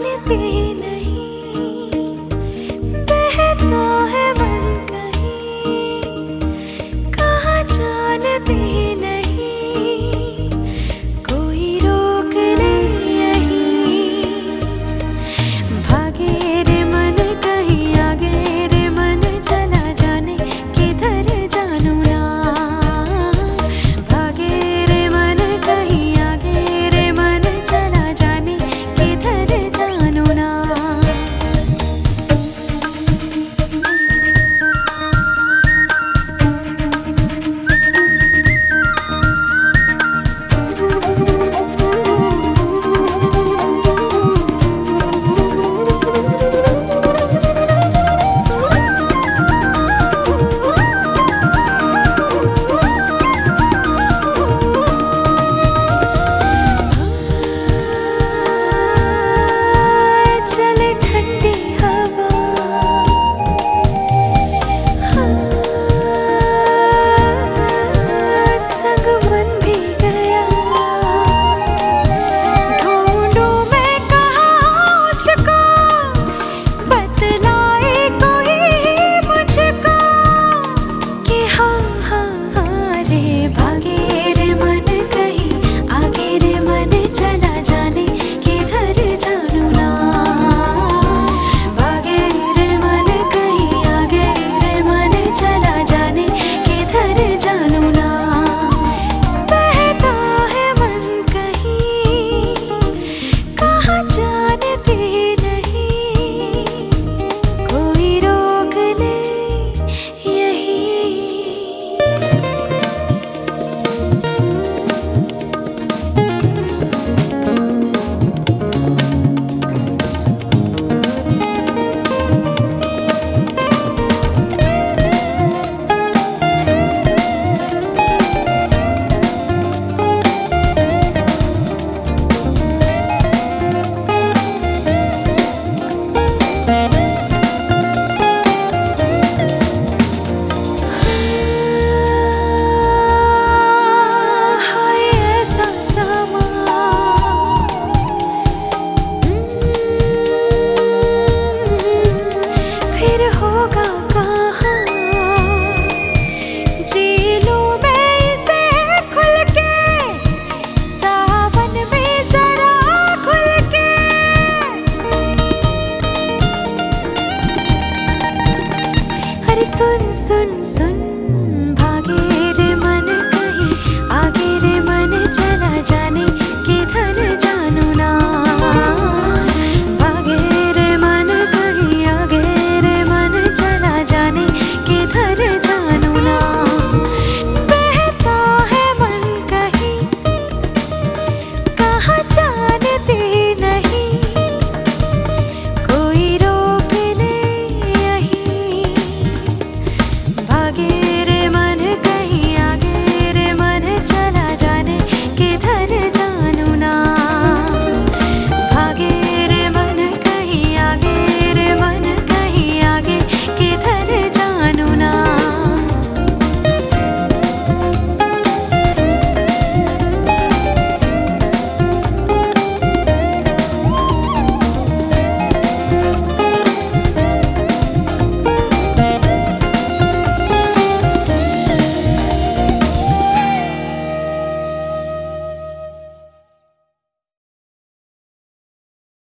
Titi 一把 xuân xuân xuân.